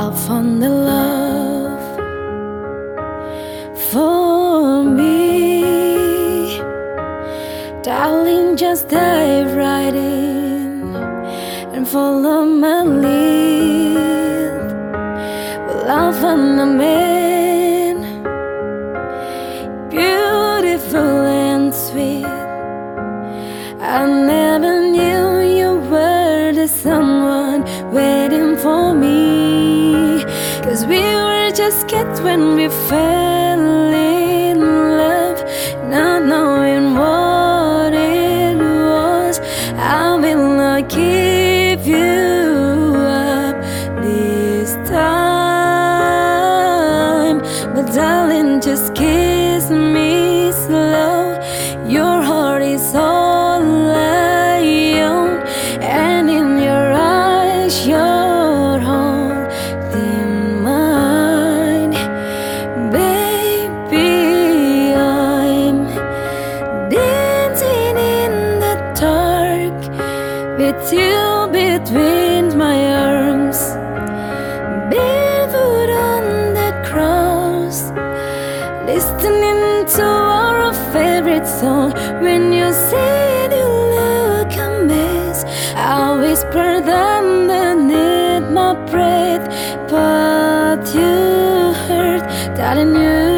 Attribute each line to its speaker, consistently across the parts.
Speaker 1: I found the love for me. Darling, just dive right in and follow my lead. Well, I found a man, beautiful and sweet. I never knew you were the someone waiting were when we fell in love, not knowing what it was. I will not give you up this time. But darling, just kiss with you between my arms, barefoot on the cross, listening to our favorite song. When you said you look a mess, I whispered underneath my breath, but you heard that I knew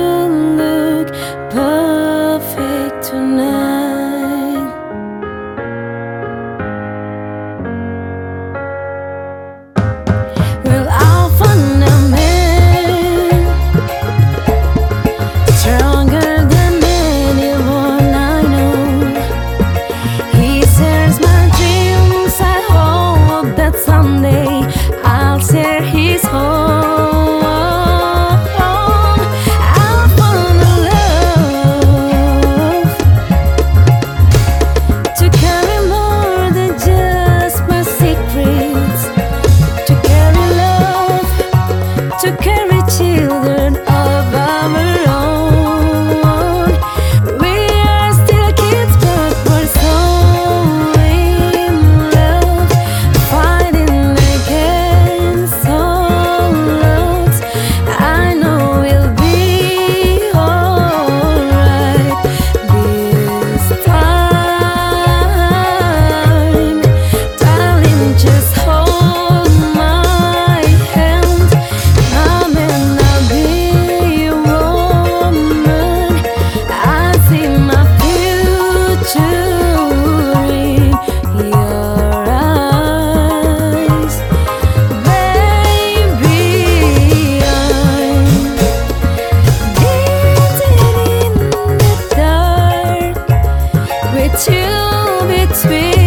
Speaker 1: between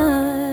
Speaker 1: night.